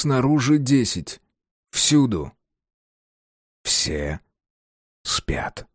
снаружи десять. Всюду. Все спят.